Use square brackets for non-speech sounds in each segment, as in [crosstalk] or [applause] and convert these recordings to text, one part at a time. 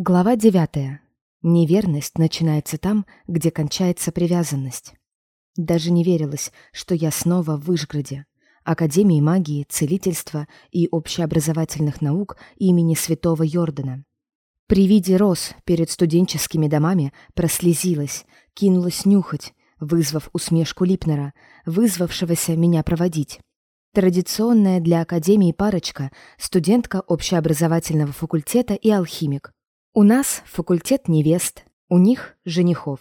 Глава девятая. Неверность начинается там, где кончается привязанность. Даже не верилось, что я снова в Вышгороде, Академии магии, целительства и общеобразовательных наук имени святого Йордана. При виде роз перед студенческими домами прослезилась, кинулась нюхать, вызвав усмешку Липнера, вызвавшегося меня проводить. Традиционная для Академии парочка – студентка общеобразовательного факультета и алхимик. У нас факультет невест, у них женихов.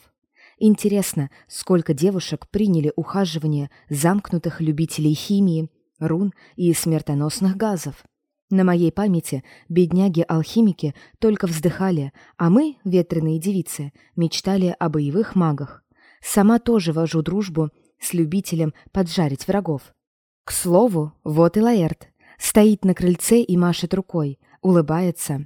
Интересно, сколько девушек приняли ухаживание замкнутых любителей химии, рун и смертоносных газов. На моей памяти бедняги-алхимики только вздыхали, а мы, ветреные девицы, мечтали о боевых магах. Сама тоже вожу дружбу с любителем поджарить врагов. К слову, вот и Лаэрт. Стоит на крыльце и машет рукой, улыбается,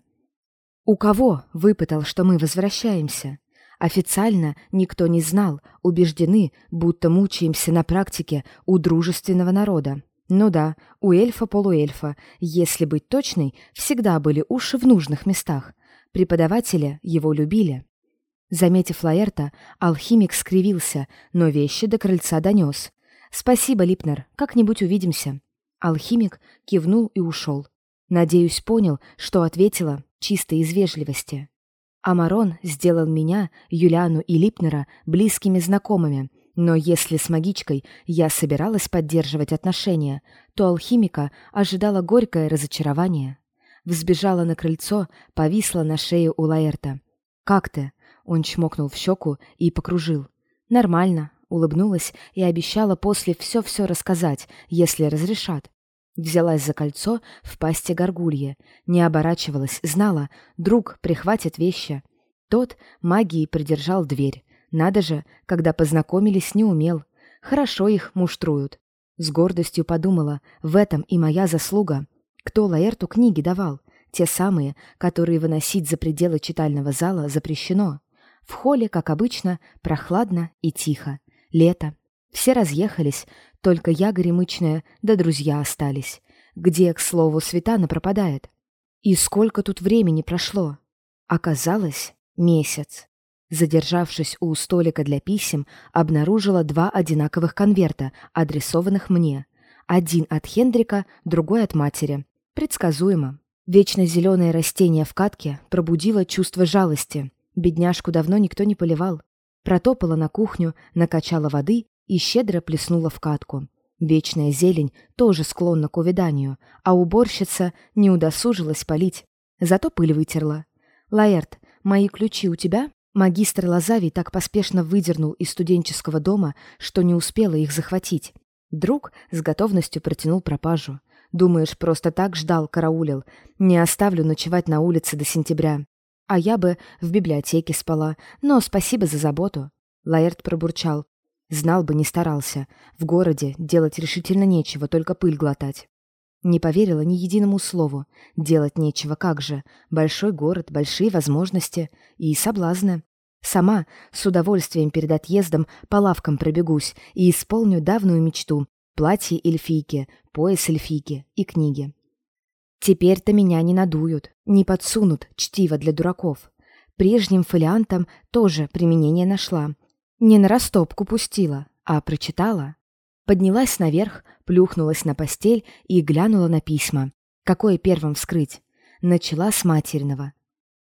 у кого выпытал, что мы возвращаемся? Официально никто не знал, убеждены, будто мучаемся на практике у дружественного народа. Ну да, у эльфа-полуэльфа, если быть точной, всегда были уши в нужных местах. Преподаватели его любили. Заметив Лаэрта, алхимик скривился, но вещи до крыльца донес. «Спасибо, Липнер, как-нибудь увидимся». Алхимик кивнул и ушел. Надеюсь, понял, что ответила чисто из вежливости. Амарон сделал меня, Юлиану и Липнера близкими знакомыми, но если с магичкой я собиралась поддерживать отношения, то алхимика ожидала горькое разочарование. Взбежала на крыльцо, повисла на шее у Лаэрта. «Как ты?» — он чмокнул в щеку и покружил. «Нормально», — улыбнулась и обещала после все-все рассказать, если разрешат. Взялась за кольцо в пасти горгульи. Не оборачивалась, знала, друг прихватит вещи. Тот магией придержал дверь. Надо же, когда познакомились, не умел. Хорошо их муштруют. С гордостью подумала, в этом и моя заслуга. Кто Лаэрту книги давал? Те самые, которые выносить за пределы читального зала запрещено. В холле, как обычно, прохладно и тихо. Лето. Все разъехались, только я горемычная, да друзья остались. Где, к слову, Светана пропадает? И сколько тут времени прошло? Оказалось, месяц. Задержавшись у столика для писем, обнаружила два одинаковых конверта, адресованных мне. Один от Хендрика, другой от матери. Предсказуемо. Вечно зеленое растение в катке пробудило чувство жалости. Бедняжку давно никто не поливал. Протопала на кухню, накачала воды и щедро плеснула в катку. Вечная зелень тоже склонна к увяданию, а уборщица не удосужилась полить, зато пыль вытерла. «Лаэрт, мои ключи у тебя?» Магистр Лазавий так поспешно выдернул из студенческого дома, что не успела их захватить. Друг с готовностью протянул пропажу. «Думаешь, просто так ждал, караулил? Не оставлю ночевать на улице до сентября. А я бы в библиотеке спала, но спасибо за заботу». Лаэрт пробурчал. Знал бы, не старался. В городе делать решительно нечего, только пыль глотать. Не поверила ни единому слову. Делать нечего, как же. Большой город, большие возможности и соблазны. Сама с удовольствием перед отъездом по лавкам пробегусь и исполню давнюю мечту — платье эльфийки, пояс эльфийки и книги. Теперь-то меня не надуют, не подсунут чтиво для дураков. Прежним фолиантам тоже применение нашла, не на растопку пустила, а прочитала. Поднялась наверх, плюхнулась на постель и глянула на письма. Какое первым вскрыть? Начала с материного.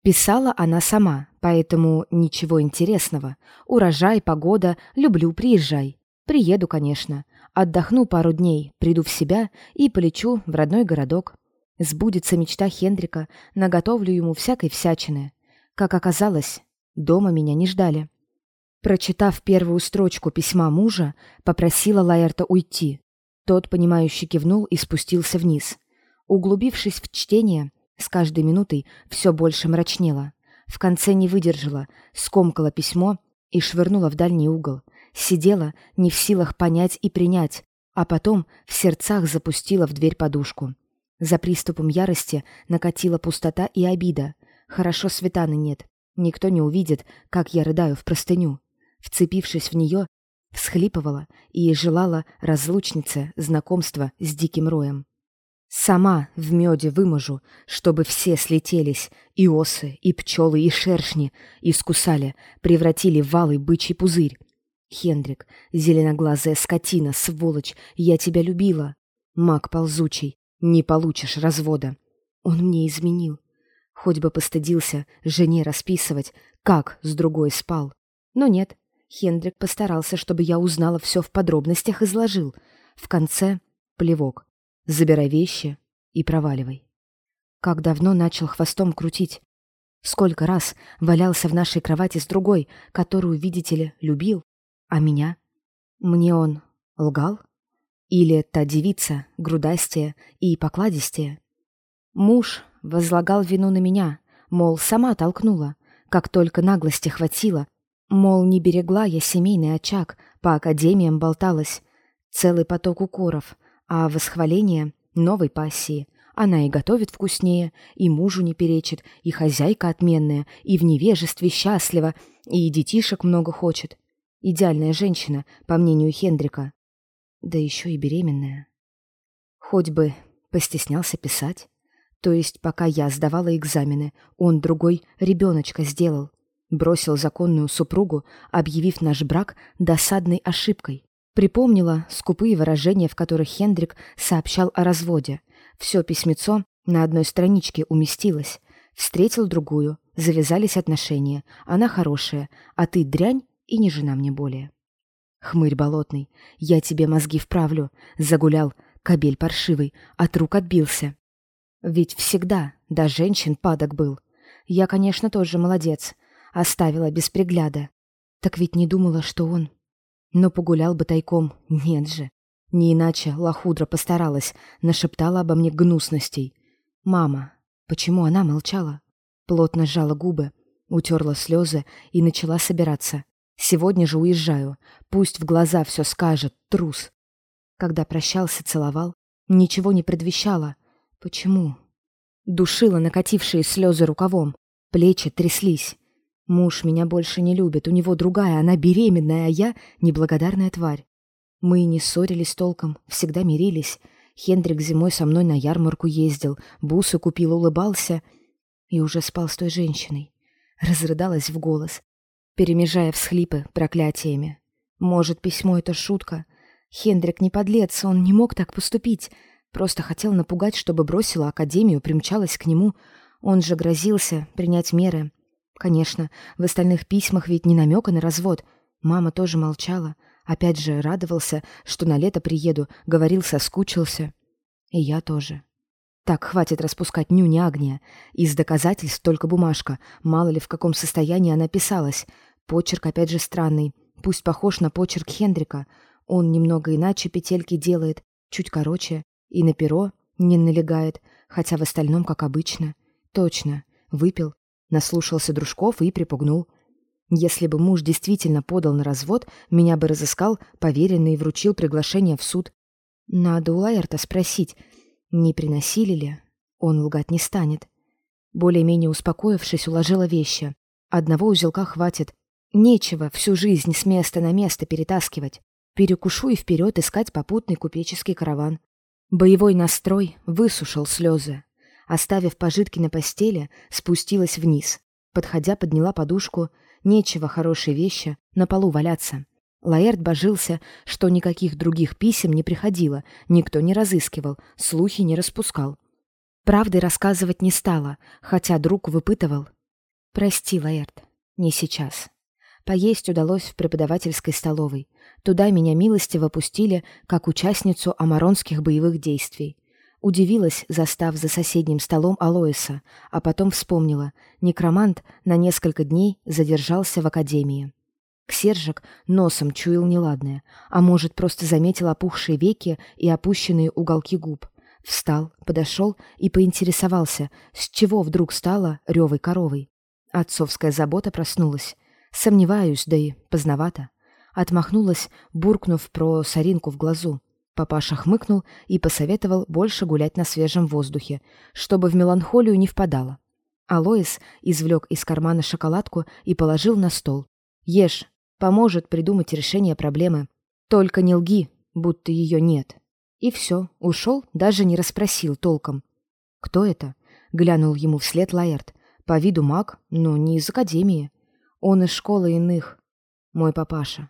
Писала она сама, поэтому ничего интересного. Урожай, погода, люблю, приезжай. Приеду, конечно. Отдохну пару дней, приду в себя и полечу в родной городок. Сбудется мечта Хендрика, наготовлю ему всякой всячины. Как оказалось, дома меня не ждали. Прочитав первую строчку письма мужа, попросила Лаэрта уйти. Тот, понимающе кивнул и спустился вниз. Углубившись в чтение, с каждой минутой все больше мрачнело. В конце не выдержала, скомкала письмо и швырнула в дальний угол. Сидела, не в силах понять и принять, а потом в сердцах запустила в дверь подушку. За приступом ярости накатила пустота и обида. Хорошо Светаны нет. Никто не увидит, как я рыдаю в простыню вцепившись в нее, всхлипывала и желала разлучнице знакомства с диким роем. Сама в меде выможу, чтобы все слетелись, и осы, и пчелы, и шершни, и скусали, превратили в валый бычий пузырь. Хендрик, зеленоглазая скотина, сволочь, я тебя любила. Маг ползучий, не получишь развода. Он мне изменил. Хоть бы постыдился жене расписывать, как с другой спал. Но нет, Хендрик постарался, чтобы я узнала все в подробностях, изложил. В конце — плевок. Забирай вещи и проваливай. Как давно начал хвостом крутить. Сколько раз валялся в нашей кровати с другой, которую, видите ли, любил. А меня? Мне он лгал? Или та девица, грудастая и покладистая? Муж возлагал вину на меня, мол, сама толкнула, как только наглости хватило, мол, не берегла я семейный очаг, по академиям болталась, целый поток укоров, а восхваление новой пассии. Она и готовит вкуснее, и мужу не перечит, и хозяйка отменная, и в невежестве счастлива, и детишек много хочет. Идеальная женщина, по мнению Хендрика. Да еще и беременная. Хоть бы постеснялся писать. То есть, пока я сдавала экзамены, он другой ребеночка сделал. Бросил законную супругу, объявив наш брак досадной ошибкой. Припомнила скупые выражения, в которых Хендрик сообщал о разводе. Все письмецо на одной страничке уместилось. Встретил другую, завязались отношения. Она хорошая, а ты дрянь и не жена мне более. Хмырь болотный, я тебе мозги вправлю. Загулял, кобель паршивый, от рук отбился. Ведь всегда до женщин падок был. Я, конечно, тоже молодец. Оставила без пригляда. Так ведь не думала, что он... Но погулял бы тайком. Нет же. Не иначе лохудра постаралась, нашептала обо мне гнусностей. Мама, почему она молчала? Плотно сжала губы, утерла слезы и начала собираться. Сегодня же уезжаю. Пусть в глаза все скажет, трус. Когда прощался, целовал, ничего не предвещало. Почему? Душила накатившие слезы рукавом. Плечи тряслись. Муж меня больше не любит, у него другая, она беременная, а я неблагодарная тварь. Мы не ссорились толком, всегда мирились. Хендрик зимой со мной на ярмарку ездил, бусы купил, улыбался и уже спал с той женщиной. Разрыдалась в голос, перемежая всхлипы проклятиями. Может, письмо — это шутка? Хендрик не подлец, он не мог так поступить. Просто хотел напугать, чтобы бросила академию, примчалась к нему. Он же грозился принять меры. Конечно, в остальных письмах ведь не намека на развод. Мама тоже молчала. Опять же, радовался, что на лето приеду, говорил, соскучился. И я тоже. Так, хватит распускать нюни Агния. Из доказательств только бумажка. Мало ли в каком состоянии она писалась. Почерк опять же странный. Пусть похож на почерк Хендрика. Он немного иначе петельки делает, чуть короче. И на перо не налегает, хотя в остальном как обычно. Точно. Выпил, наслушался дружков и припугнул. Если бы муж действительно подал на развод, меня бы разыскал поверенный и вручил приглашение в суд. Надо у Лаэрта спросить, не приносили ли? Он лгать не станет. Более-менее успокоившись, уложила вещи. Одного узелка хватит. Нечего всю жизнь с места на место перетаскивать. Перекушу и вперед искать попутный купеческий караван. Боевой настрой высушил слезы. Оставив пожитки на постели, спустилась вниз. Подходя, подняла подушку. Нечего хорошие вещи на полу валяться. Лаэрт божился, что никаких других писем не приходило, никто не разыскивал, слухи не распускал. Правды рассказывать не стала, хотя друг выпытывал. «Прости, Лаэрт, не сейчас». Поесть удалось в преподавательской столовой. Туда меня милостиво пустили, как участницу амаронских боевых действий. Удивилась, застав за соседним столом Алоиса, а потом вспомнила. Некромант на несколько дней задержался в академии. Ксержик носом чуял неладное, а может, просто заметил опухшие веки и опущенные уголки губ. Встал, подошел и поинтересовался, с чего вдруг стало ревой коровой. Отцовская забота проснулась. Сомневаюсь, да и поздновато. Отмахнулась, буркнув про соринку в глазу. Папаша хмыкнул и посоветовал больше гулять на свежем воздухе, чтобы в меланхолию не впадала. Алоис извлек из кармана шоколадку и положил на стол. «Ешь, Поможет придумать решение проблемы. Только не лги, будто ее нет. И все, ушел, даже не расспросил толком. «Кто это?» — глянул ему вслед Лаэрт. «По виду маг, но не из академии. Он из школы иных. Мой папаша».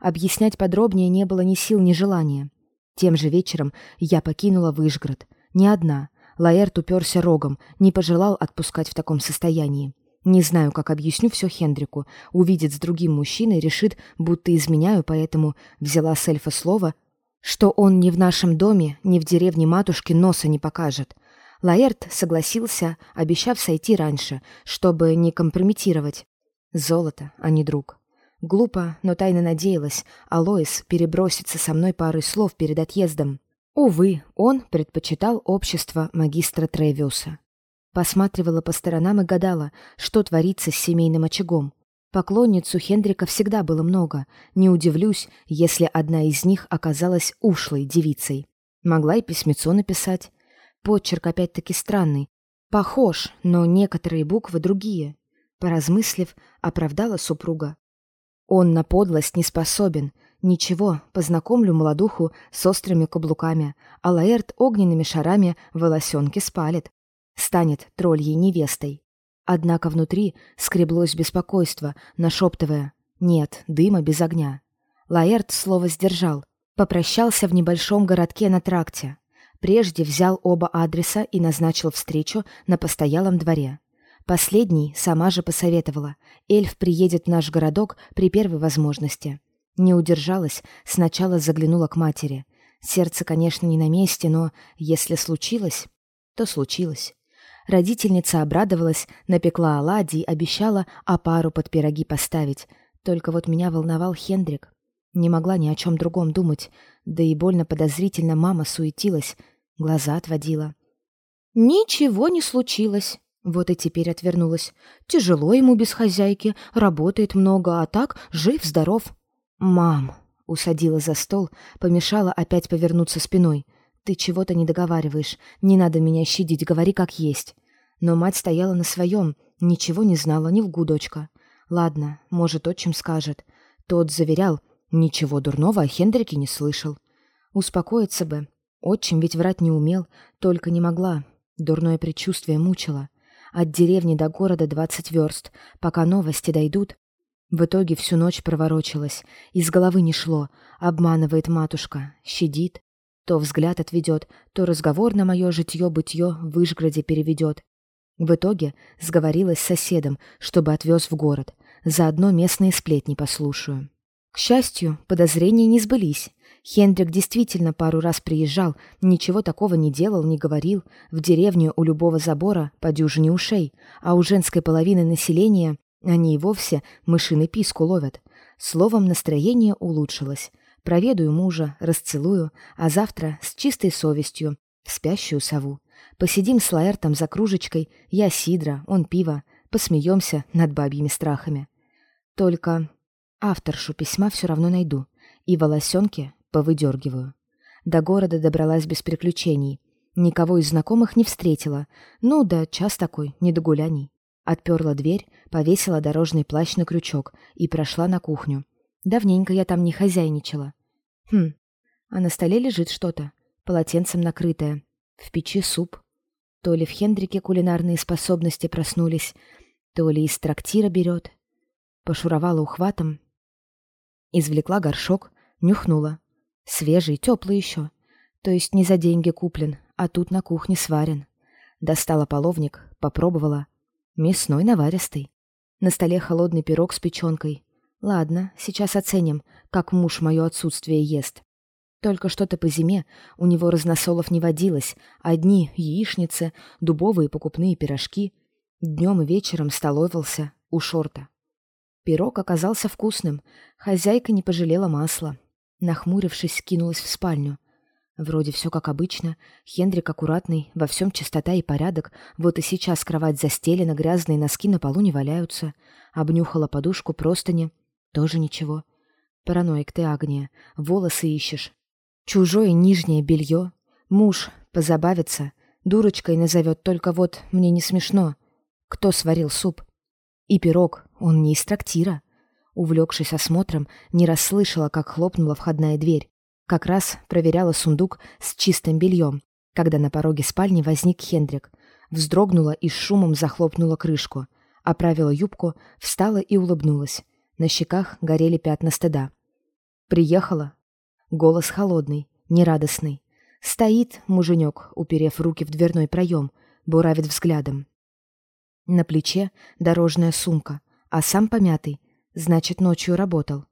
Объяснять подробнее не было ни сил, ни желания. Тем же вечером я покинула Выжгород. Не одна. Лаэрт уперся рогом, не пожелал отпускать в таком состоянии. Не знаю, как объясню все Хендрику. Увидит с другим мужчиной, решит, будто изменяю, поэтому взяла с эльфа слово, что он ни в нашем доме, ни в деревне матушки носа не покажет. Лаэрт согласился, обещав сойти раньше, чтобы не компрометировать. Золото, а не друг. Глупо, но тайно надеялась, Алоис перебросится со мной парой слов перед отъездом. Увы, он предпочитал общество магистра Тревиуса. Посматривала по сторонам и гадала, что творится с семейным очагом. Поклонниц у Хендрика всегда было много. Не удивлюсь, если одна из них оказалась ушлой девицей. Могла и письмецо написать. Почерк опять-таки странный. Похож, но некоторые буквы другие. Поразмыслив, оправдала супруга. Он на подлость не способен. Ничего, познакомлю молодуху с острыми каблуками, а Лаэрт огненными шарами волосенки спалит. Станет тролльей невестой. Однако внутри скреблось беспокойство, нашептывая «Нет, дыма без огня». Лаэрт слово сдержал. Попрощался в небольшом городке на тракте. Прежде взял оба адреса и назначил встречу на постоялом дворе. Последний сама же посоветовала. Эльф приедет в наш городок при первой возможности. Не удержалась, сначала заглянула к матери. Сердце, конечно, не на месте, но если случилось, то случилось. Родительница обрадовалась, напекла оладьи, обещала опару под пироги поставить. Только вот меня волновал Хендрик. Не могла ни о чем другом думать, да и больно подозрительно мама суетилась, глаза отводила. «Ничего не случилось», вот и теперь отвернулась. Тяжело ему без хозяйки, работает много, а так жив-здоров. «Мам!» — усадила за стол, помешала опять повернуться спиной. «Ты чего-то не договариваешь. Не надо меня щадить, говори как есть». Но мать стояла на своем, ничего не знала, ни в гудочка. Ладно, может, отчим скажет. Тот заверял, ничего дурного о Хендрике не слышал. Успокоиться бы. Отчим ведь врать не умел, только не могла. Дурное предчувствие мучило. От деревни до города двадцать верст, пока новости дойдут. В итоге всю ночь проворочилась, из головы не шло, обманывает матушка, щадит. То взгляд отведет, то разговор на мое житье-бытье в Вышгороде переведет. В итоге сговорилась с соседом, чтобы отвез в город. Заодно местные сплетни послушаю. К счастью, подозрения не сбылись. Хендрик действительно пару раз приезжал, ничего такого не делал, не говорил. В деревню у любого забора по дюжине ушей, а у женской половины населения они и вовсе мышиный писку ловят. Словом, настроение улучшилось. Проведаю мужа, расцелую, а завтра с чистой совестью в спящую сову. Посидим с Лаэртом за кружечкой, я сидра, он пиво, посмеемся над бабьими страхами. Только авторшу письма все равно найду, и волосенки повыдергиваю. До города добралась без приключений. Никого из знакомых не встретила. Ну да, час такой, не до гуляний. Отперла дверь, повесила дорожный плащ на крючок и прошла на кухню. Давненько я там не хозяйничала. Хм, а на столе лежит что-то, полотенцем накрытое. В печи суп. То ли в Хендрике кулинарные способности проснулись, то ли из трактира берет. Пошуровала ухватом, извлекла горшок, нюхнула. Свежий, теплый еще. То есть не за деньги куплен, а тут на кухне сварен. Достала половник, попробовала. Мясной наваристый. На столе холодный пирог с печенкой. Ладно, сейчас оценим, как муж мое отсутствие ест. Только что-то по зиме у него разносолов не водилось. Одни яичницы, дубовые покупные пирожки. Днем и вечером столовался у шорта. Пирог оказался вкусным. Хозяйка не пожалела масла. Нахмурившись, кинулась в спальню. Вроде все как обычно. Хендрик аккуратный, во всем чистота и порядок. Вот и сейчас кровать застелена, грязные носки на полу не валяются. Обнюхала подушку, простыни. Тоже ничего. Параноик ты, Агния. Волосы ищешь. Чужое нижнее белье. Муж позабавится. Дурочкой назовет, только вот мне не смешно. Кто сварил суп? И пирог, он не из трактира. Увлекшись осмотром, не расслышала, как хлопнула входная дверь. Как раз проверяла сундук с чистым бельем, когда на пороге спальни возник Хендрик. Вздрогнула и с шумом захлопнула крышку. Оправила юбку, встала и улыбнулась. На щеках горели пятна стыда. «Приехала?» Голос холодный, нерадостный. Стоит муженек, уперев руки в дверной проем, буравит взглядом. На плече дорожная сумка, а сам помятый, значит, ночью работал.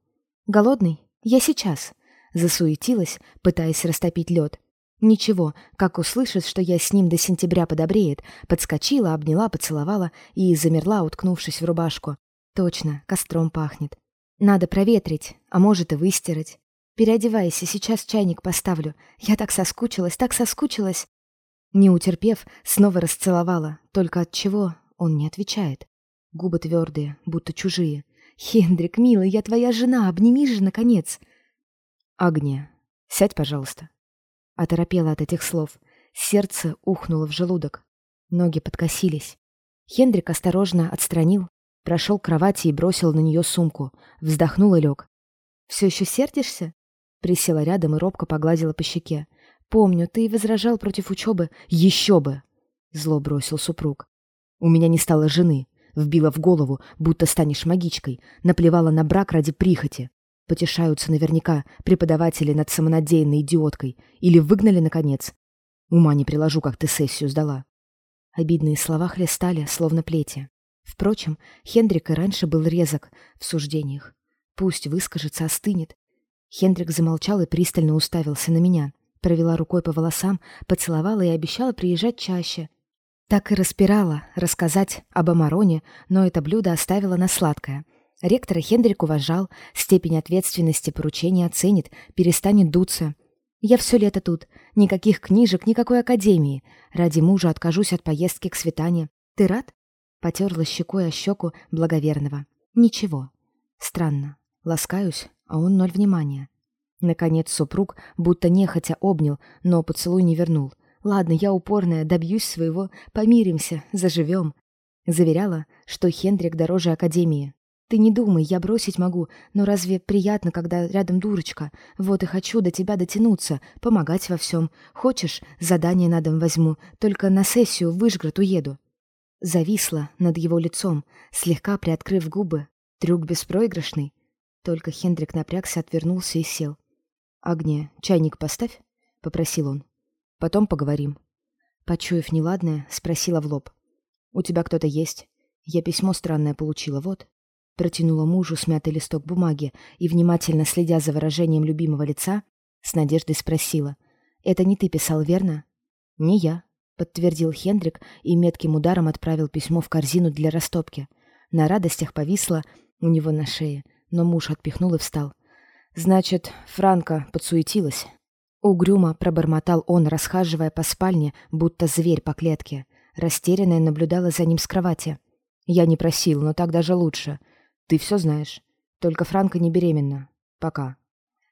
«Голодный? Я сейчас!» Засуетилась, пытаясь растопить лед. Ничего, как услышит, что я с ним до сентября подобреет, подскочила, обняла, поцеловала и замерла, уткнувшись в рубашку. Точно, костром пахнет. Надо проветрить, а может и выстирать. Переодевайся, сейчас чайник поставлю. Я так соскучилась, так соскучилась. Не утерпев, снова расцеловала, только от чего он не отвечает. Губы твердые, будто чужие. «Хендрик, милый, я твоя жена, обними же, наконец!» «Агния, сядь, пожалуйста». Оторопела от этих слов. Сердце ухнуло в желудок. Ноги подкосились. Хендрик осторожно отстранил, прошел к кровати и бросил на нее сумку. Вздохнул и лег. «Все еще сердишься?» Присела рядом и робко погладила по щеке. «Помню, ты возражал против учебы. Еще бы!» Зло бросил супруг. У меня не стало жены. Вбила в голову, будто станешь магичкой. Наплевала на брак ради прихоти. Потешаются наверняка преподаватели над самонадеянной идиоткой. Или выгнали, наконец. Ума не приложу, как ты сессию сдала. Обидные слова хлестали, словно плети. Впрочем, Хендрик и раньше был резок в суждениях. Пусть выскажется, остынет. Хендрик замолчал и пристально уставился на меня. Провела рукой по волосам, поцеловала и обещала приезжать чаще. Так и распирала рассказать об Амароне, но это блюдо оставила на сладкое. Ректора Хендрик уважал, степень ответственности поручения оценит, перестанет дуться. Я все лето тут. Никаких книжек, никакой академии. Ради мужа откажусь от поездки к Светане. Ты рад? Потерла щекой о щеку благоверного. Ничего. Странно. Ласкаюсь, а он ноль внимания. Наконец супруг будто нехотя обнял, но поцелуй не вернул — Ладно, я упорная, добьюсь своего, помиримся, заживем. Заверяла, что Хендрик дороже Академии. Ты не думай, я бросить могу, но разве приятно, когда рядом дурочка? Вот и хочу до тебя дотянуться, помогать во всем. Хочешь, задание на дом возьму, только на сессию в Вышград уеду. Зависла над его лицом, слегка приоткрыв губы. Трюк беспроигрышный. Только Хендрик напрягся, отвернулся и сел. «Агния, чайник поставь», — попросил он. Потом поговорим. Почуяв неладное, спросила в лоб. «У тебя кто-то есть? Я письмо странное получила, вот». Протянула мужу смятый листок бумаги и, внимательно следя за выражением любимого лица, с надеждой спросила. «Это не ты писал, верно?» «Не я», — подтвердил Хендрик и метким ударом отправил письмо в корзину для растопки. На радостях повисла у него на шее, но муж отпихнул и встал. «Значит, Франка подсуетилась, Угрюмо пробормотал он, расхаживая по спальне, будто зверь по клетке. Растерянная наблюдала за ним с кровати. «Я не просил, но так даже лучше. Ты все знаешь. Только Франка не беременна. Пока».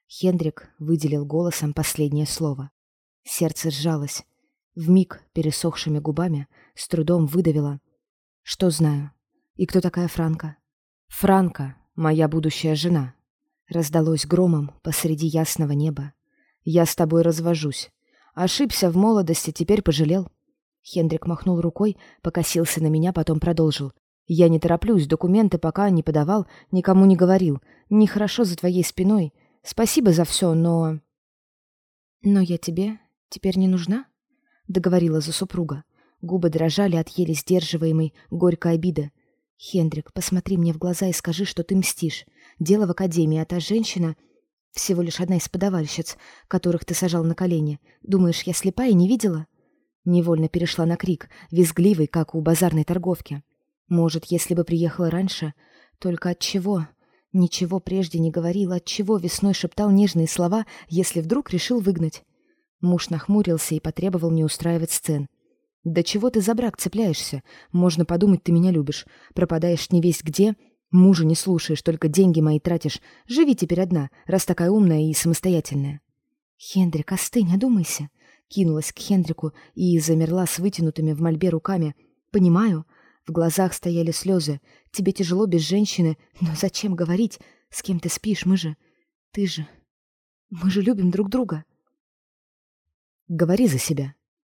Хендрик выделил голосом последнее слово. Сердце сжалось. Вмиг пересохшими губами с трудом выдавила. «Что знаю? И кто такая Франка?» «Франка, моя будущая жена», раздалось громом посреди ясного неба. Я с тобой развожусь. Ошибся в молодости, теперь пожалел. Хендрик махнул рукой, покосился на меня, потом продолжил. Я не тороплюсь, документы пока не подавал, никому не говорил. Нехорошо за твоей спиной. Спасибо за все, но... Но я тебе теперь не нужна? Договорила за супруга. Губы дрожали от еле сдерживаемой горькой обиды. «Хендрик, посмотри мне в глаза и скажи, что ты мстишь. Дело в академии, а та женщина всего лишь одна из подавальщиц, которых ты сажал на колени. Думаешь, я слепая и не видела?» Невольно перешла на крик, визгливый, как у базарной торговки. Может, если бы приехала раньше, только от чего? Ничего прежде не говорил, от чего весной шептал нежные слова, если вдруг решил выгнать. Муж нахмурился и потребовал не устраивать сцен. «Да чего ты за брак цепляешься? Можно подумать, ты меня любишь. Пропадаешь не весь где, Мужа не слушаешь, только деньги мои тратишь. Живи теперь одна, раз такая умная и самостоятельная. Хендрик, остынь, одумайся. Кинулась к Хендрику и замерла с вытянутыми в мольбе руками. Понимаю, в глазах стояли слезы. Тебе тяжело без женщины, но зачем говорить, с кем ты спишь, мы же... Ты же... Мы же любим друг друга. Говори за себя.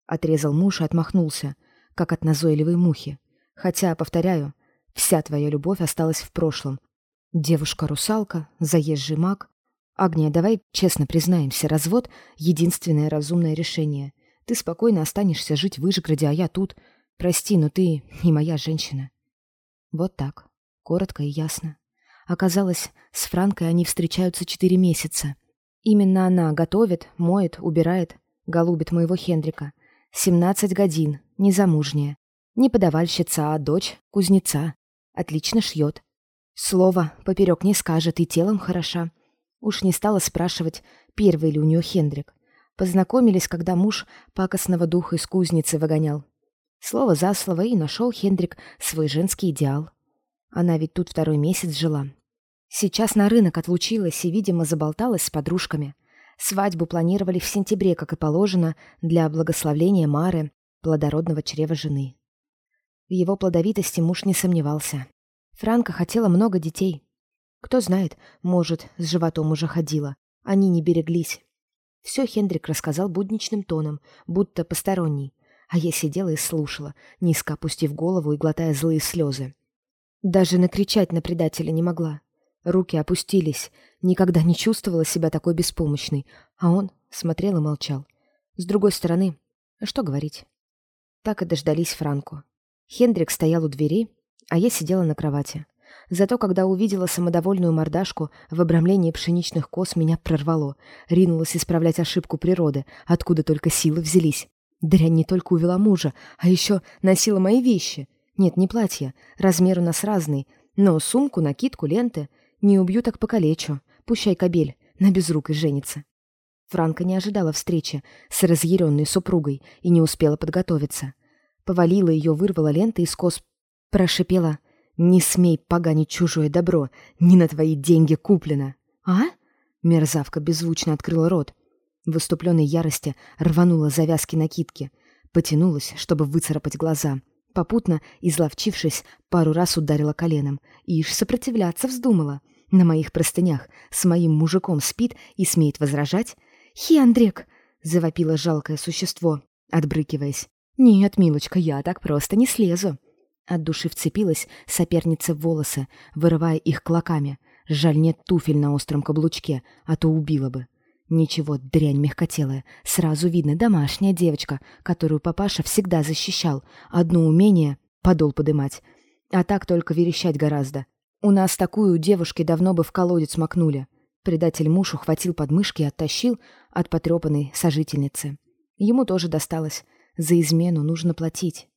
Отрезал муж и отмахнулся, как от назойливой мухи. Хотя, повторяю, вся твоя любовь осталась в прошлом. Девушка-русалка, заезжий маг. Агния, давай честно признаемся, развод — единственное разумное решение. Ты спокойно останешься жить в Вышгороде, а я тут. Прости, но ты не моя женщина. Вот так, коротко и ясно. Оказалось, с Франкой они встречаются четыре месяца. Именно она готовит, моет, убирает, голубит моего Хендрика. Семнадцать годин, незамужняя. Не подавальщица, а дочь кузнеца. Отлично шьет. Слово поперек не скажет, и телом хороша. Уж не стала спрашивать, первый ли у нее Хендрик. Познакомились, когда муж пакостного духа из кузницы выгонял. Слово за слово и нашел Хендрик свой женский идеал. Она ведь тут второй месяц жила. Сейчас на рынок отлучилась и, видимо, заболталась с подружками. Свадьбу планировали в сентябре, как и положено, для благословления Мары, плодородного чрева жены. В его плодовитости муж не сомневался. Франка хотела много детей. Кто знает, может, с животом уже ходила. Они не береглись. Все Хендрик рассказал будничным тоном, будто посторонний. А я сидела и слушала, низко опустив голову и глотая злые слезы. Даже накричать на предателя не могла. Руки опустились. Никогда не чувствовала себя такой беспомощной. А он смотрел и молчал. С другой стороны, что говорить? Так и дождались Франку. Хендрик стоял у двери, а я сидела на кровати. Зато когда увидела самодовольную мордашку в обрамлении пшеничных кос, меня прорвало. Ринулась исправлять ошибку природы, откуда только силы взялись. Дрянь не только увела мужа, а еще носила мои вещи. Нет, не платье, размер у нас разный, но сумку, накидку, ленты. Не убью, так покалечу. Пущай кобель, на безрукой женится. Франка не ожидала встречи с разъяренной супругой и не успела подготовиться. Повалила ее, вырвала ленты из кос, прошипела. «Не смей поганить чужое добро, не на твои деньги куплено!» «А?» Мерзавка беззвучно открыла рот. В выступленной ярости рванула завязки накидки. Потянулась, чтобы выцарапать глаза. Попутно, изловчившись, пару раз ударила коленом. Ишь, сопротивляться вздумала. На моих простынях с моим мужиком спит и смеет возражать. «Хендрик!» — завопило жалкое существо, отбрыкиваясь. «Нет, милочка, я так просто не слезу». От души вцепилась соперница в волосы, вырывая их клоками. Жаль, нет туфель на остром каблучке, а то убила бы. Ничего, дрянь мягкотелая. Сразу видно, домашняя девочка, которую папаша всегда защищал. Одно умение — подол подымать. А так только верещать гораздо. У нас такую девушки давно бы в колодец макнули. Предатель муж ухватил подмышки и оттащил от потрепанной сожительницы. Ему тоже досталось. За измену нужно платить.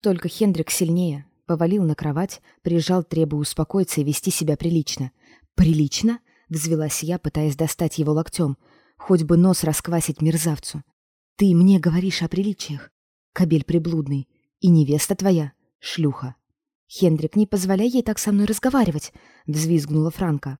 Только Хендрик сильнее. Повалил на кровать, прижал, требуя успокоиться и вести себя прилично. «Прилично?» — взвелась я, пытаясь достать его локтем. «Хоть бы нос расквасить мерзавцу. Ты мне говоришь о приличиях. Кобель приблудный. И невеста твоя — шлюха». «Хендрик, не позволяй ей так со мной разговаривать!» — взвизгнула Франка.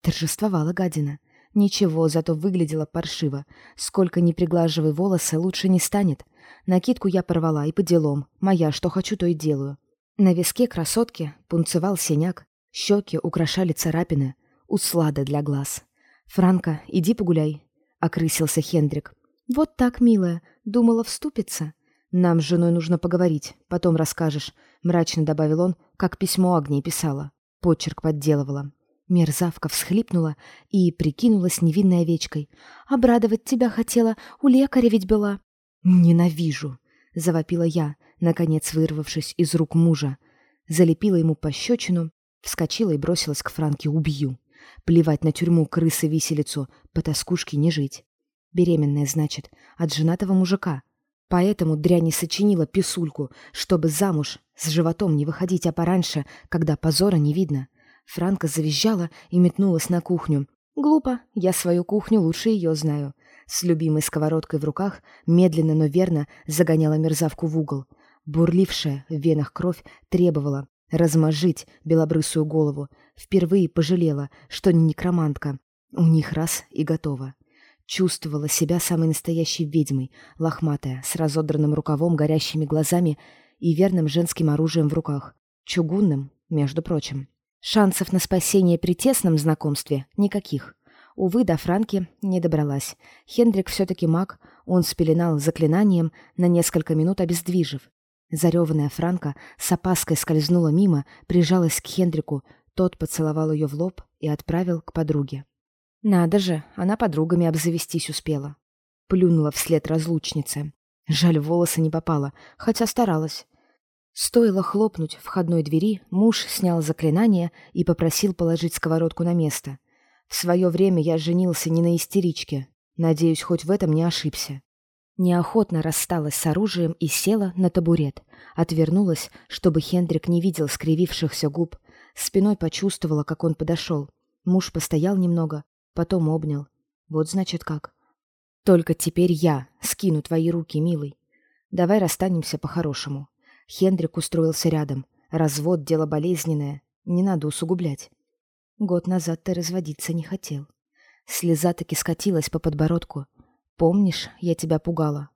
Торжествовала гадина. Ничего, зато выглядела паршиво. Сколько ни приглаживай волосы, лучше не станет. Накидку я порвала, и по делам. Моя, что хочу, то и делаю. На виске красотки пунцевал синяк. Щеки украшали царапины. Услада для глаз. «Франка, иди погуляй», — окрысился Хендрик. «Вот так, милая. Думала вступиться. Нам с женой нужно поговорить. Потом расскажешь», — мрачно добавил он, как письмо Агнии писала. Почерк подделывала. Мерзавка всхлипнула и прикинулась невинной овечкой. «Обрадовать тебя хотела, у лекаря ведь была». «Ненавижу!» — завопила я, наконец вырвавшись из рук мужа. Залепила ему пощечину, вскочила и бросилась к Франке «убью». Плевать на тюрьму, крысы-виселицу, по тоскушке не жить. Беременная, значит, от женатого мужика. Поэтому дрянь сочинила писульку, чтобы замуж с животом не выходить, а пораньше, когда позора не видно. Франка завизжала и метнулась на кухню. Глупо, я свою кухню лучше ее знаю. С любимой сковородкой в руках медленно, но верно загоняла мерзавку в угол. Бурлившая в венах кровь требовала размозжить белобрысую голову. Впервые пожалела, что не некромантка. У них раз и готово. Чувствовала себя самой настоящей ведьмой, лохматая, с разодранным рукавом, горящими глазами и верным женским оружием в руках. Чугунным, между прочим. Шансов на спасение при тесном знакомстве никаких. Увы, до Франки не добралась. Хендрик все-таки маг, он спеленал заклинанием, на несколько минут обездвижив. Зареванная Франка с опаской скользнула мимо, прижалась к Хендрику, тот поцеловал ее в лоб и отправил к подруге. Надо же, она подругами обзавестись успела. Плюнула вслед разлучнице. Жаль, волосы не попала, хотя старалась. Стоило хлопнуть входной двери, муж снял заклинание и попросил положить сковородку на место. В свое время я женился не на истеричке. Надеюсь, хоть в этом не ошибся. Неохотно рассталась с оружием и села на табурет. Отвернулась, чтобы Хендрик не видел скривившихся губ. Спиной почувствовала, как он подошел. Муж постоял немного, потом обнял. Вот значит как. Только теперь я скину твои руки, милый. Давай расстанемся по-хорошему. Хендрик устроился рядом. Развод — дело болезненное. Не надо усугублять. Год назад ты разводиться не хотел. Слеза таки скатилась по подбородку. Помнишь, я тебя пугала?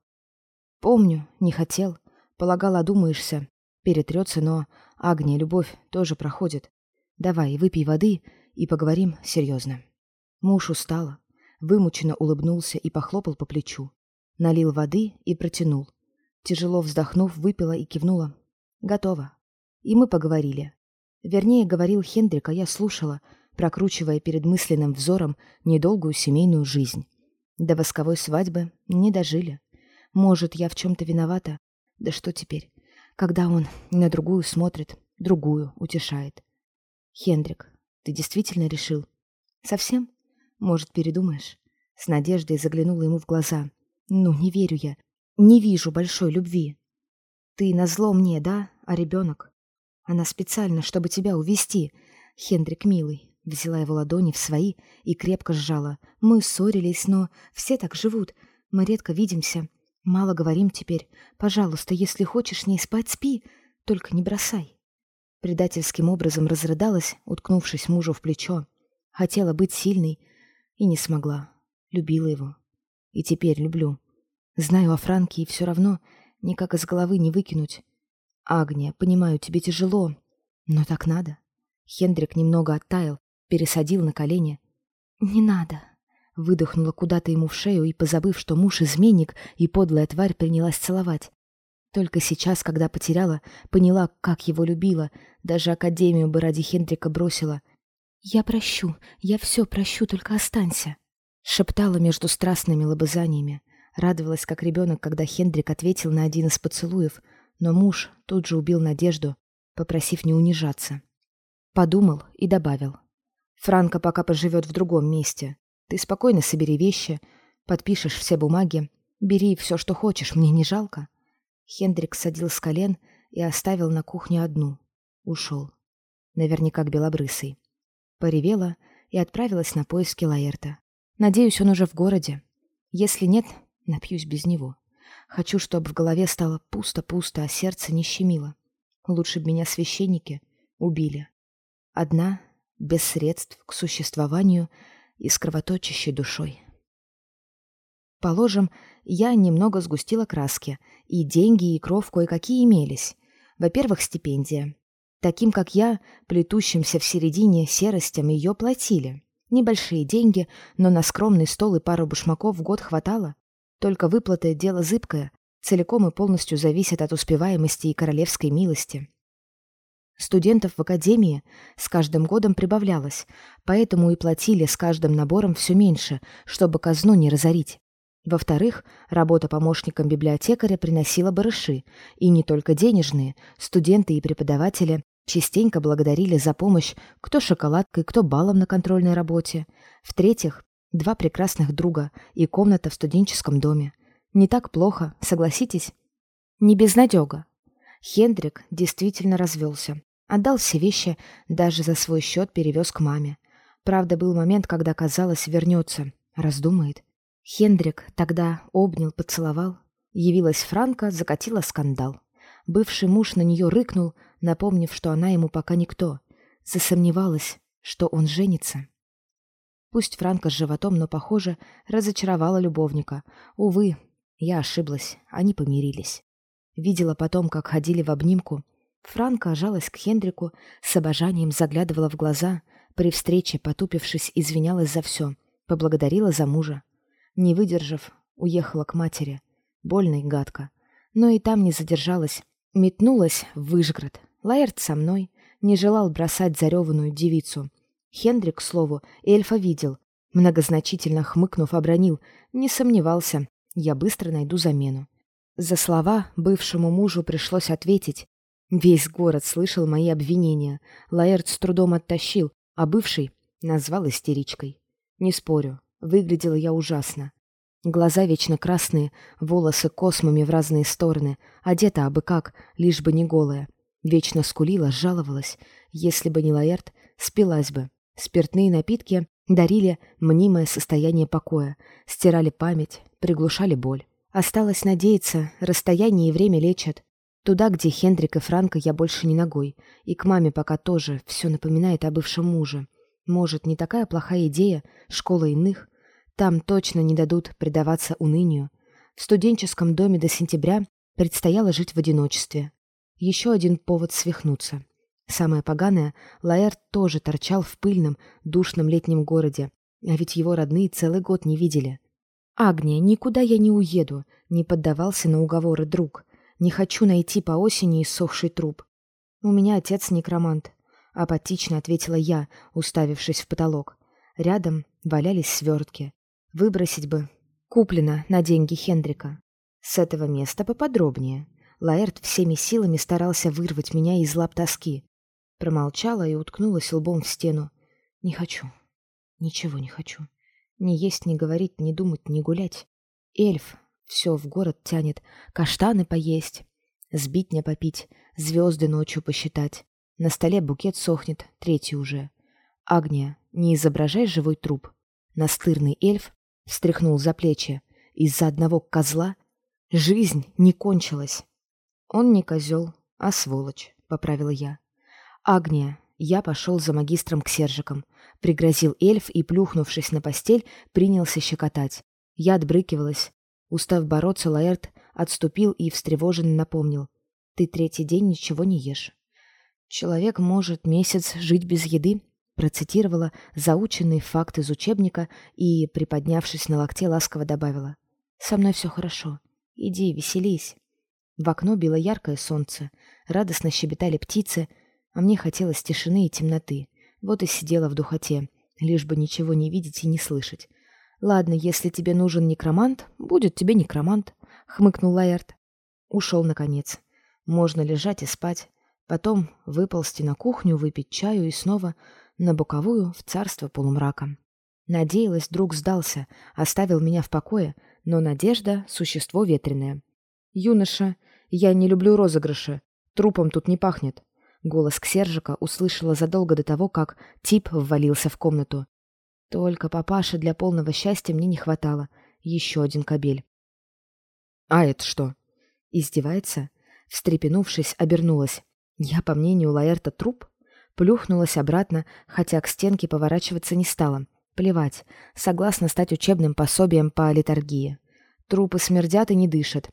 Помню, не хотел. Полагал, одумаешься. Перетрется, но Агния, любовь тоже проходит. Давай, выпей воды и поговорим серьезно. Муж устала, вымученно улыбнулся и похлопал по плечу. Налил воды и протянул. Тяжело вздохнув, выпила и кивнула. Готово. И мы поговорили. Вернее, говорил Хендрик, а я слушала, прокручивая перед мысленным взором недолгую семейную жизнь. До восковой свадьбы не дожили. Может, я в чем-то виновата? Да что теперь? Когда он на другую смотрит, другую утешает. Хендрик, ты действительно решил? Совсем? Может, передумаешь? С надеждой заглянула ему в глаза. Ну, не верю я. Не вижу большой любви. Ты назло мне, да? А ребенок? Она специально, чтобы тебя увести. Хендрик, милый, взяла его ладони в свои и крепко сжала. Мы ссорились, но все так живут. Мы редко видимся. Мало говорим теперь. Пожалуйста, если хочешь с ней спать, спи. Только не бросай. Предательским образом разрыдалась, уткнувшись мужу в плечо. Хотела быть сильной, и не смогла. Любила его. И теперь люблю. Знаю о Франке и все равно никак из головы не выкинуть. Агния, понимаю, тебе тяжело, но так надо. Хендрик немного оттаял, пересадил на колени. Не надо. Выдохнула куда-то ему в шею и, позабыв, что муж изменник и подлая тварь, принялась целовать. Только сейчас, когда потеряла, поняла, как его любила, даже академию бы ради Хендрика бросила. «Я прощу, я все прощу, только останься», — шептала между страстными лобызаниями. Радовалась, как ребенок, когда Хендрик ответил на один из поцелуев, но муж тут же убил надежду, попросив не унижаться. Подумал и добавил. «Франко пока поживет в другом месте. Ты спокойно собери вещи, подпишешь все бумаги, бери все, что хочешь, мне не жалко». Хендрик садил с колен и оставил на кухне одну. Ушел. Наверняка к белобрысой поревела и отправилась на поиски Лаэрта. Надеюсь, он уже в городе. Если нет, напьюсь без него. Хочу, чтобы в голове стало пусто-пусто, а сердце не щемило. Лучше бы меня священники убили. Одна, без средств к существованию и с кровоточащей душой. Положим, я немного сгустила краски, и деньги, и кровь кое-какие имелись. Во-первых, стипендия. Таким, как я, плетущимся в середине серостям, ее платили. Небольшие деньги, но на скромный стол и пару башмаков в год хватало. Только выплаты — дело зыбкое, целиком и полностью зависит от успеваемости и королевской милости. Студентов в академии с каждым годом прибавлялось, поэтому и платили с каждым набором все меньше, чтобы казну не разорить. Во-вторых, работа помощником библиотекаря приносила барыши, и не только денежные, студенты и преподаватели Частенько благодарили за помощь кто шоколадкой, кто балом на контрольной работе. В-третьих, два прекрасных друга и комната в студенческом доме. Не так плохо, согласитесь? Не безнадега. Хендрик действительно развелся. Отдал все вещи, даже за свой счет перевез к маме. Правда, был момент, когда казалось, вернется, раздумает. Хендрик тогда обнял, поцеловал. Явилась Франка, закатила скандал. Бывший муж на нее рыкнул, напомнив, что она ему пока никто. Засомневалась, что он женится. Пусть Франка с животом, но, похоже, разочаровала любовника. Увы, я ошиблась, они помирились. Видела потом, как ходили в обнимку. Франка ожалась к Хендрику, с обожанием заглядывала в глаза, при встрече, потупившись, извинялась за все. поблагодарила за мужа. Не выдержав, уехала к матери. Больно и гадко. Но и там не задержалась. Метнулась в Выжград. Лаэрт со мной. Не желал бросать зареванную девицу. Хендрик, к слову, эльфа видел. Многозначительно хмыкнув, обронил. Не сомневался. Я быстро найду замену. За слова бывшему мужу пришлось ответить. Весь город слышал мои обвинения. Лаэрт с трудом оттащил, а бывший назвал истеричкой. Не спорю, выглядела я ужасно. Глаза вечно красные, волосы космами в разные стороны, одета абы как, лишь бы не голая. Вечно скулила, жаловалась. Если бы не Лаэрт, спилась бы. Спиртные напитки дарили мнимое состояние покоя, стирали память, приглушали боль. Осталось надеяться, расстояние и время лечат. Туда, где Хендрик и Франко, я больше не ногой. И к маме пока тоже все напоминает о бывшем муже. Может, не такая плохая идея, школа иных. Там точно не дадут предаваться унынию. В студенческом доме до сентября предстояло жить в одиночестве. Еще один повод свихнуться. Самое поганое, Лаэр тоже торчал в пыльном, душном летнем городе, а ведь его родные целый год не видели. «Агния, никуда я не уеду», — не поддавался на уговоры друг. «Не хочу найти по осени иссохший труп. У меня отец некромант. — апатично ответила я, уставившись в потолок. Рядом валялись свертки. Выбросить бы. Куплено на деньги Хендрика. С этого места поподробнее. Лаэрт всеми силами старался вырвать меня из лап тоски. Промолчала и уткнулась лбом в стену. Не хочу. Ничего не хочу. Ни есть, ни говорить, ни думать, ни гулять. Эльф все в город тянет. Каштаны поесть. Сбитня попить. Звезды ночью посчитать. На столе букет сохнет, третий уже. Агния, не изображай живой труп. Настырный эльф встряхнул за плечи. Из-за одного козла жизнь не кончилась. Он не козел, а сволочь, поправила я. Агния, я пошел за магистром к Сержикам. Пригрозил эльф и, плюхнувшись на постель, принялся щекотать. Я отбрыкивалась. Устав бороться, Лаэрт отступил и встревоженно напомнил. «Ты третий день ничего не ешь. «Человек может месяц жить без еды», процитировала заученный факт из учебника и, приподнявшись на локте, ласково добавила. «Со мной все хорошо. Иди, веселись». В окно било яркое солнце, радостно щебетали птицы, а мне хотелось тишины и темноты. Вот и сидела в духоте, лишь бы ничего не видеть и не слышать. «Ладно, если тебе нужен некромант, будет тебе некромант», — хмыкнул Лаэрт. Ушел, наконец. Можно лежать и спать. Потом выползти на кухню, выпить чаю и снова на боковую в царство полумрака. Надеялась, друг сдался, оставил меня в покое, но надежда — существо ветреное. «Юноша, я не люблю розыгрыши. Трупом тут не пахнет». Голос Ксержика услышала задолго до того, как тип ввалился в комнату. Только папаши для полного счастья мне не хватало. Еще один кобель. «А это что?» Издевается? Встрепенувшись, обернулась. Я, по мнению Лаэрта, труп? Плюхнулась обратно, хотя к стенке поворачиваться не стала. Плевать, согласна стать учебным пособием по литургии. Трупы смердят и не дышат.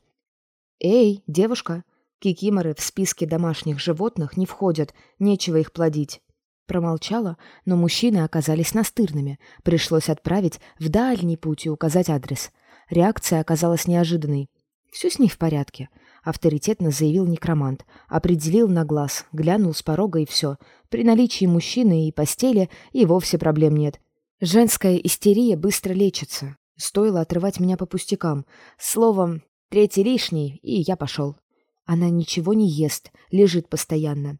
«Эй, девушка!» Кикиморы в списке домашних животных не входят, нечего их плодить. Промолчала, но мужчины оказались настырными. Пришлось отправить в дальний путь и указать адрес. Реакция оказалась неожиданной. Все с ней в порядке авторитетно заявил некромант. Определил на глаз, глянул с порога и все. При наличии мужчины и постели и вовсе проблем нет. Женская истерия быстро лечится. Стоило отрывать меня по пустякам. Словом, третий лишний, и я пошел. Она ничего не ест, лежит постоянно.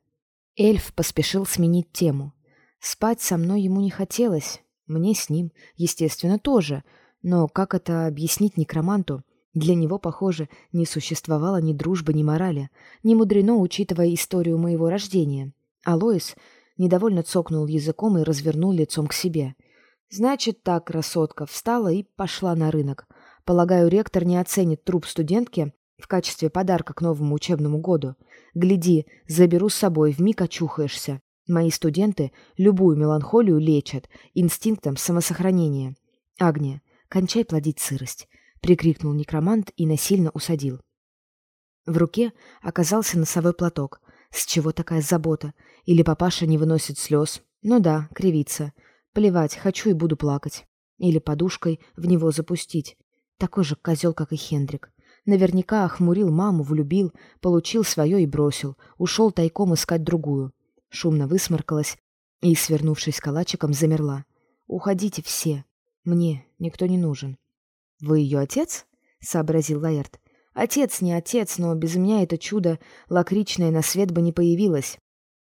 Эльф поспешил сменить тему. Спать со мной ему не хотелось. Мне с ним, естественно, тоже. Но как это объяснить некроманту? Для него, похоже, не существовало ни дружбы, ни морали. Не мудрено, учитывая историю моего рождения. Алоис недовольно цокнул языком и развернул лицом к себе. «Значит так, красотка, встала и пошла на рынок. Полагаю, ректор не оценит труп студентки в качестве подарка к новому учебному году. Гляди, заберу с собой, вмиг очухаешься. Мои студенты любую меланхолию лечат инстинктом самосохранения. Агния, кончай плодить сырость. — прикрикнул некромант и насильно усадил. В руке оказался носовой платок. С чего такая забота? Или папаша не выносит слез? Ну да, кривится. Плевать, хочу и буду плакать. Или подушкой в него запустить. Такой же козел, как и Хендрик. Наверняка охмурил маму, влюбил, получил свое и бросил. Ушел тайком искать другую. Шумно высморкалась и, свернувшись калачиком, замерла. «Уходите все. Мне никто не нужен». «Вы ее отец?» — сообразил Лаэрт. «Отец не отец, но без меня это чудо лакричное на свет бы не появилось.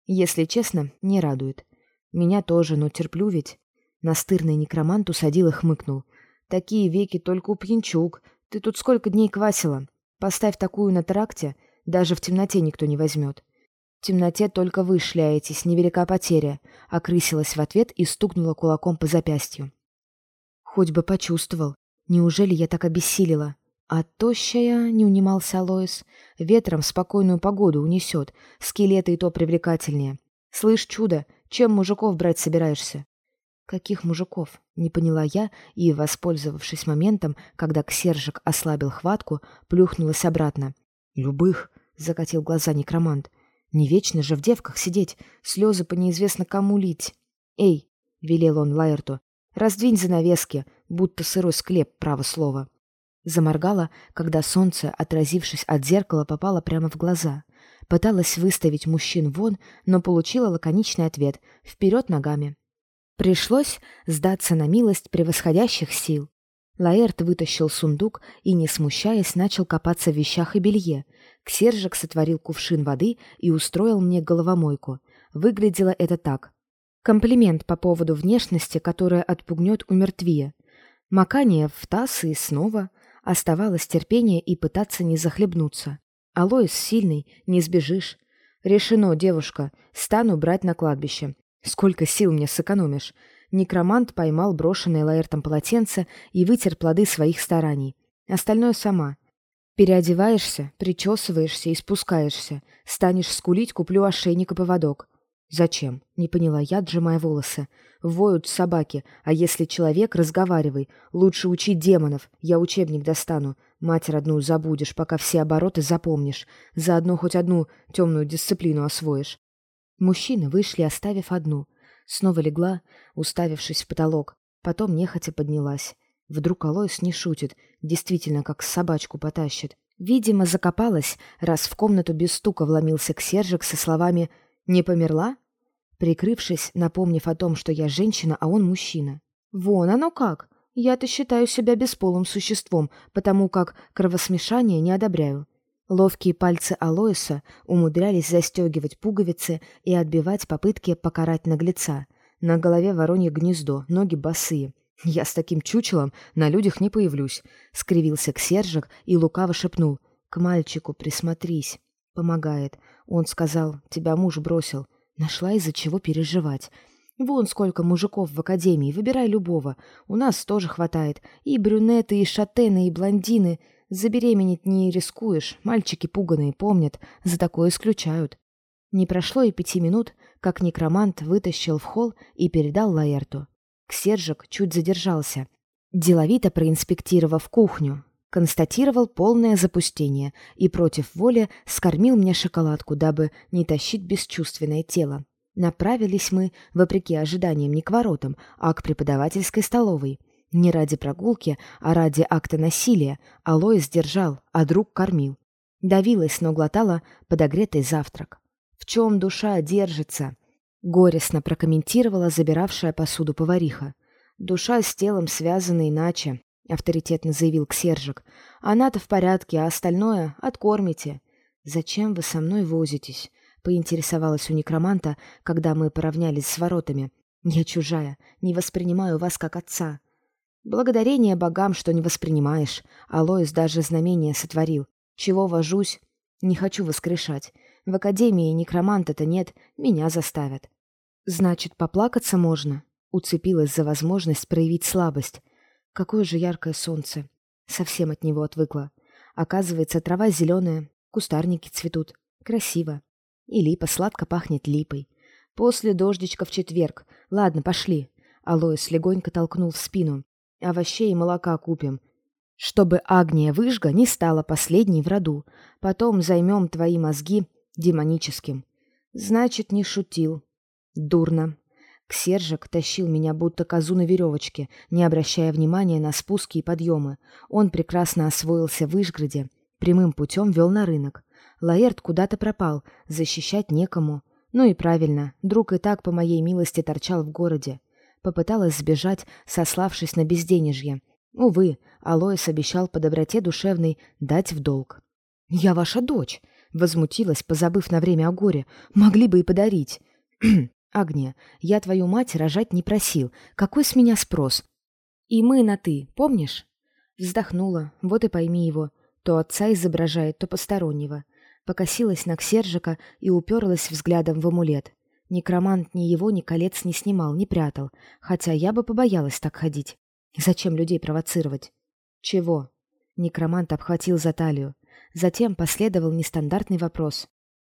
Если честно, не радует. Меня тоже, но терплю ведь». Настырный некромант усадил и хмыкнул. «Такие веки только у пьянчук. Ты тут сколько дней квасила? Поставь такую на тракте, даже в темноте никто не возьмет. В темноте только вы шляетесь, невелика потеря», — окрысилась в ответ и стукнула кулаком по запястью. «Хоть бы почувствовал. Неужели я так обессилила? А тощая, не унимался Алоис, ветром спокойную погоду унесет, скелеты и то привлекательнее. Слышь, чудо, чем мужиков брать собираешься? Каких мужиков? Не поняла я и, воспользовавшись моментом, когда Ксержик ослабил хватку, плюхнулась обратно. Любых, закатил глаза некромант. Не вечно же в девках сидеть, слезы по неизвестно кому лить. Эй, велел он Лаэрту, раздвинь занавески, будто сырой склеп, право слово. Заморгала, когда солнце, отразившись от зеркала, попало прямо в глаза. Пыталась выставить мужчин вон, но получила лаконичный ответ «вперед ногами». Пришлось сдаться на милость превосходящих сил. Лаэрт вытащил сундук и, не смущаясь, начал копаться в вещах и белье. Ксержик сотворил кувшин воды и устроил мне головомойку. Выглядело это так. Комплимент по поводу внешности, которая отпугнет умертвие. Макание в таз и снова. Оставалось терпение и пытаться не захлебнуться. Алоис сильный, не сбежишь. Решено, девушка, стану брать на кладбище. Сколько сил мне сэкономишь? Некромант поймал брошенное Лаэртом полотенце и вытер плоды своих стараний. Остальное сама. Переодеваешься, причесываешься и спускаешься. Станешь скулить, куплю ошейник и поводок. Зачем? Не поняла я, отжимая волосы. Воют собаки, а если человек, разговаривай. Лучше учи демонов. Я учебник достану. Мать родную забудешь, пока все обороты запомнишь. Заодно хоть одну темную дисциплину освоишь. Мужчины вышли, оставив одну. Снова легла, уставившись в потолок. Потом нехотя поднялась. Вдруг Алоис не шутит, действительно, как собачку потащит. Видимо, закопалась, раз в комнату без стука вломился к Сержик со словами «Не померла?» Прикрывшись, напомнив о том, что я женщина, а он мужчина. «Вон оно как! Я-то считаю себя бесполым существом, потому как кровосмешание не одобряю. Ловкие пальцы Алоиса умудрялись застегивать пуговицы и отбивать попытки покарать наглеца. На голове воронье гнездо, ноги босые. «Я с таким чучелом на людях не появлюсь», — скривился Ксержик и лукаво шепнул. «К мальчику присмотрись». «Помогает». Он сказал, «Тебя муж бросил». Нашла из-за чего переживать. Вон сколько мужиков в академии, выбирай любого. У нас тоже хватает. И брюнеты, и шатены, и блондины. Забеременеть не рискуешь, мальчики пуганые помнят, за такое исключают. Не прошло и пяти минут, как некромант вытащил в холл и передал Лаэрту. Ксержик чуть задержался, деловито проинспектировав кухню, констатировал полное запустение и против воли скормил мне шоколадку, дабы не тащить бесчувственное тело. Направились мы, вопреки ожиданиям, не к воротам, а к преподавательской столовой — не ради прогулки, а ради акта насилия Алоис держал, а друг кормил. Давилась, но глотала подогретый завтрак. «В чем душа держится?» — горестно прокомментировала забиравшая посуду повариха. «Душа с телом связана иначе», — авторитетно заявил Ксержик. «Она-то в порядке, а остальное откормите». «Зачем вы со мной возитесь?» — поинтересовалась у некроманта, когда мы поравнялись с воротами. «Я чужая, не воспринимаю вас как отца». Благодарение богам, что не воспринимаешь. Алоис даже знамение сотворил. Чего вожусь? Не хочу воскрешать. В академии некроманта-то нет, меня заставят. Значит, поплакаться можно? Уцепилась за возможность проявить слабость. Какое же яркое солнце. Совсем от него отвыкла. Оказывается, трава зеленая, кустарники цветут. Красиво. И липа сладко пахнет липой. После дождичка в четверг. Ладно, пошли. Алоис легонько толкнул в спину. Овощей и молока купим. Чтобы Агния Выжга не стала последней в роду. Потом займем твои мозги демоническим. Значит, не шутил. Дурно. Ксержик тащил меня будто козу на веревочке, не обращая внимания на спуски и подъемы. Он прекрасно освоился в Вышгороде, прямым путем вел на рынок. Лаэрт куда-то пропал, защищать некому. Ну и правильно, друг и так по моей милости торчал в городе. Попыталась сбежать, сославшись на безденежье. Увы, Алоис обещал по доброте душевной дать в долг. «Я ваша дочь!» — возмутилась, позабыв на время о горе. «Могли бы и подарить!» [clears throat] «Агния, я твою мать рожать не просил. Какой с меня спрос?» «И мы на «ты», помнишь?» Вздохнула, вот и пойми его. То отца изображает, то постороннего. Покосилась на Ксержика и уперлась взглядом в амулет. Некромант ни его, ни колец не снимал, не прятал, хотя я бы побоялась так ходить. Зачем людей провоцировать? Чего? Некромант обхватил за талию. Затем последовал нестандартный вопрос.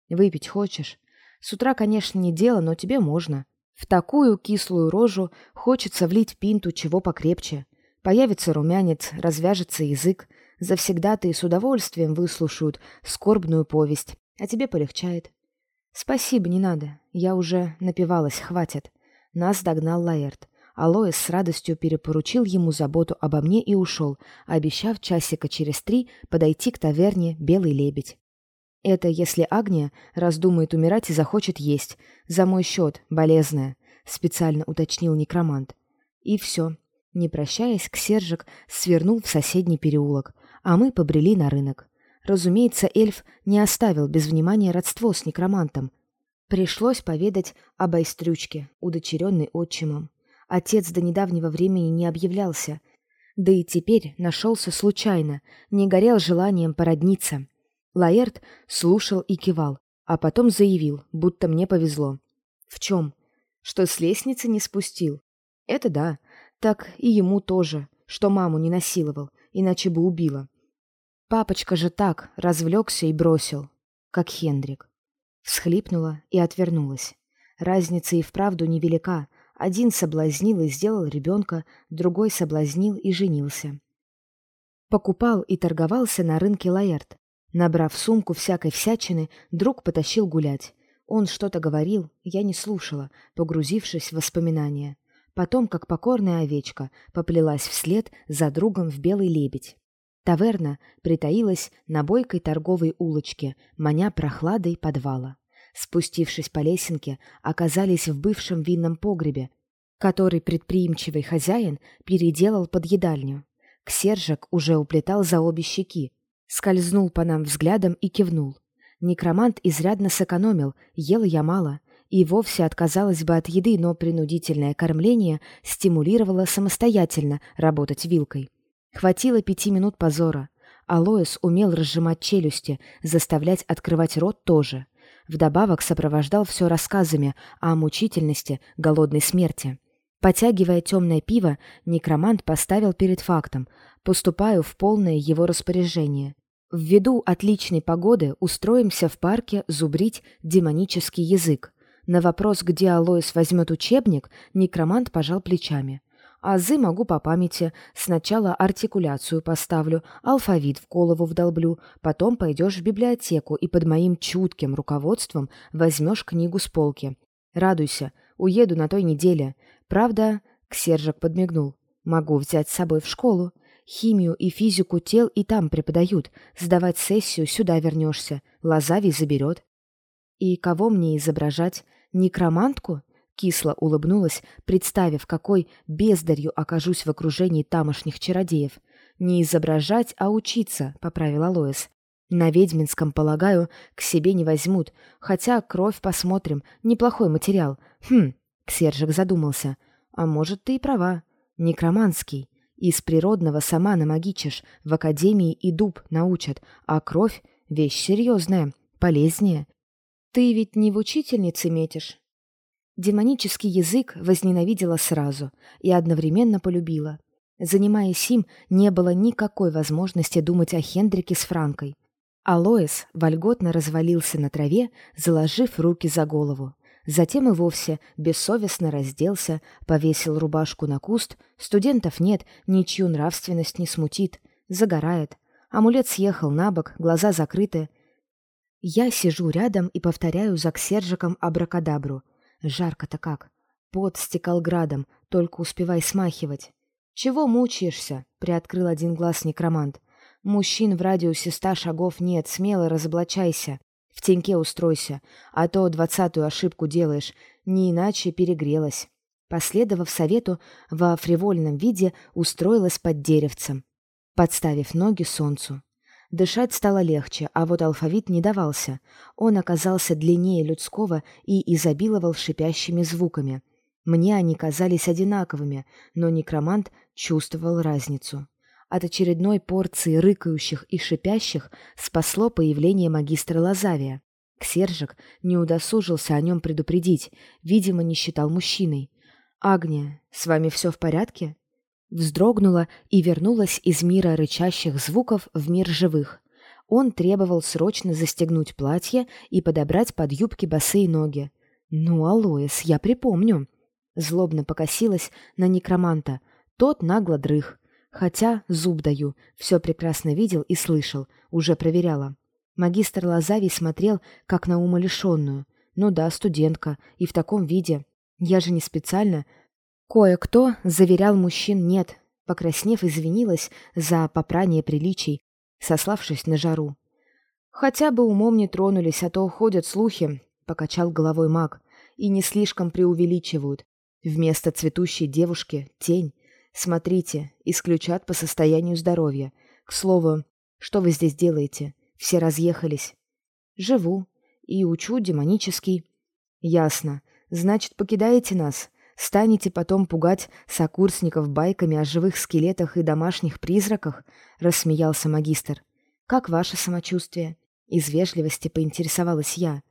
«Выпить хочешь?» «С утра, конечно, не дело, но тебе можно. В такую кислую рожу хочется влить пинту чего покрепче. Появится румянец, развяжется язык. Завсегда-то с удовольствием выслушают скорбную повесть, а тебе полегчает». «Спасибо, не надо. Я уже напивалась, хватит». Нас догнал Лаэрт. Алоэс с радостью перепоручил ему заботу обо мне и ушел, обещав часика через три подойти к таверне «Белый лебедь». Это если Агния раздумает умирать и захочет есть. За мой счет, болезная, специально уточнил некромант. И все. Не прощаясь, Ксержик свернул в соседний переулок, а мы побрели на рынок. Разумеется, эльф не оставил без внимания родство с некромантом. Пришлось поведать об Айстрючке, удочеренной отчимом. Отец до недавнего времени не объявлялся, да и теперь нашелся случайно, не горел желанием породниться. Лаэрт слушал и кивал, а потом заявил, будто мне повезло. В чем? Что с лестницы не спустил. Это да, так и ему тоже, что маму не насиловал, иначе бы убила. Папочка же так развлекся и бросил, как Хендрик. Всхлипнула и отвернулась. Разница и вправду невелика, один соблазнил и сделал ребенка, другой соблазнил и женился. Покупал и торговался на рынке Лаэрт. Набрав сумку всякой всячины, друг потащил гулять. Он что-то говорил, я не слушала, погрузившись в воспоминания. Потом, как покорная овечка, поплелась вслед за другом в белый лебедь. Таверна притаилась на бойкой торговой улочке, маня прохладой подвала спустившись по лесенке, оказались в бывшем винном погребе, который предприимчивый хозяин переделал под едальню. Ксержик уже уплетал за обе щеки, скользнул по нам взглядом и кивнул. Некромант изрядно сэкономил, ел я мало, и вовсе отказалась бы от еды, но принудительное кормление стимулировало самостоятельно работать вилкой. Хватило пяти минут позора. Алоэс умел разжимать челюсти, заставлять открывать рот тоже. Вдобавок сопровождал все рассказами о мучительности голодной смерти. Потягивая темное пиво, некромант поставил перед фактом «поступаю в полное его распоряжение». Ввиду отличной погоды устроимся в парке зубрить демонический язык. На вопрос, где Алоис возьмет учебник, некромант пожал плечами. Азы могу по памяти. Сначала артикуляцию поставлю, алфавит в голову вдолблю, потом пойдешь в библиотеку и под моим чутким руководством возьмешь книгу с полки. Радуйся, уеду на той неделе. Правда, Ксержик подмигнул. Могу взять с собой в школу. Химию и физику тел и там преподают. Сдавать сессию сюда вернешься. Лазавий заберет. И кого мне изображать? Некромантку? Кисло улыбнулась, представив, какой бездарью окажусь в окружении тамошних чародеев. «Не изображать, а учиться», — поправила Лоис. «На ведьминском, полагаю, к себе не возьмут, хотя кровь посмотрим, неплохой материал. Хм, Ксержик задумался. А может, ты и права. Некроманский. Из природного сама намагичишь, в академии и дуб научат, а кровь — вещь серьезная, полезнее. Ты ведь не в учительнице метишь, Демонический язык возненавидела сразу и одновременно полюбила. Занимаясь им, не было никакой возможности думать о Хендрике с Франкой. Алоэс вольготно развалился на траве, заложив руки за голову. Затем и вовсе бессовестно разделся, повесил рубашку на куст. Студентов нет, ничью нравственность не смутит. Загорает. Амулет съехал на бок, глаза закрыты. Я сижу рядом и повторяю за Ксержиком абракадабру — Жарко-то как. Пот стекал градом, только успевай смахивать. «Чего мучаешься?» — приоткрыл один глаз некромант. «Мужчин в радиусе ста шагов нет, смело разоблачайся. В теньке устройся, а то двадцатую ошибку делаешь, не иначе перегрелась». Последовав совету, во фривольном виде устроилась под деревцем, подставив ноги солнцу. Дышать стало легче, а вот алфавит не давался. Он оказался длиннее людского и изобиловал шипящими звуками. Мне они казались одинаковыми, но некромант чувствовал разницу. От очередной порции рыкающих и шипящих спасло появление магистра Лазавия. Ксержик не удосужился о нем предупредить, видимо, не считал мужчиной. «Агния, с вами все в порядке?» Вздрогнула и вернулась из мира рычащих звуков в мир живых. Он требовал срочно застегнуть платье и подобрать под юбки босые ноги. «Ну, Алоэс, я припомню». Злобно покосилась на некроманта. Тот нагло дрых. Хотя, зуб даю, все прекрасно видел и слышал, уже проверяла. Магистр Лазавий смотрел, как на умалишенную. Ну да, студентка, и в таком виде. Я же не специально. Кое-кто заверял мужчин нет, покраснев, извинилась за попрание приличий, сославшись на жару. «Хотя бы умом не тронулись, а то ходят слухи», — покачал головой маг, «и не слишком преувеличивают. Вместо цветущей девушки — тень. Смотрите, исключат по состоянию здоровья. К слову, что вы здесь делаете? Все разъехались». «Живу. И учу демонический». «Ясно. Значит, покидаете нас? Станете потом пугать сокурсников байками о живых скелетах и домашних призраках?» — рассмеялся магистр. «Как ваше самочувствие?» Из вежливости поинтересовалась я.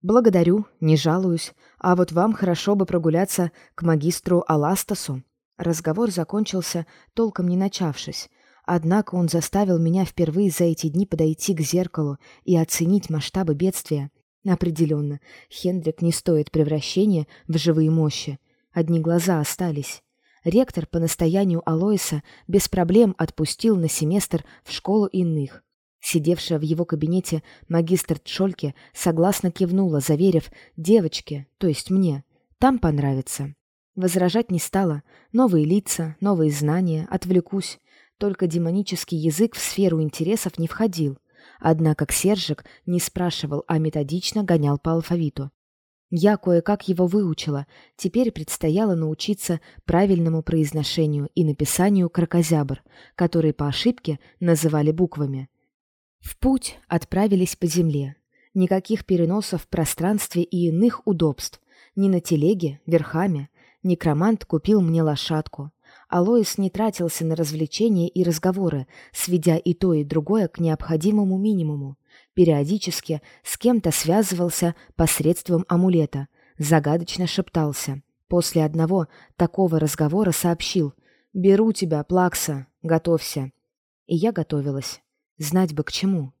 «Благодарю, не жалуюсь. А вот вам хорошо бы прогуляться к магистру Аластасу». Разговор закончился, толком не начавшись. Однако он заставил меня впервые за эти дни подойти к зеркалу и оценить масштабы бедствия. Определенно, Хендрик не стоит превращения в живые мощи. Одни глаза остались. Ректор по настоянию Алоиса без проблем отпустил на семестр в школу иных. Сидевшая в его кабинете магистр Тшольке согласно кивнула, заверив девочке, то есть мне, там понравится. Возражать не стала. Новые лица, новые знания, отвлекусь. Только демонический язык в сферу интересов не входил. Однако Ксержик не спрашивал, а методично гонял по алфавиту. Я кое-как его выучила, теперь предстояло научиться правильному произношению и написанию кракозябр, которые по ошибке называли буквами. В путь отправились по земле. Никаких переносов в пространстве и иных удобств. Ни на телеге, верхами. Некромант купил мне лошадку. Алоис не тратился на развлечения и разговоры, сведя и то, и другое к необходимому минимуму. Периодически с кем-то связывался посредством амулета, загадочно шептался. После одного такого разговора сообщил «Беру тебя, Плакса, готовься». И я готовилась. Знать бы к чему.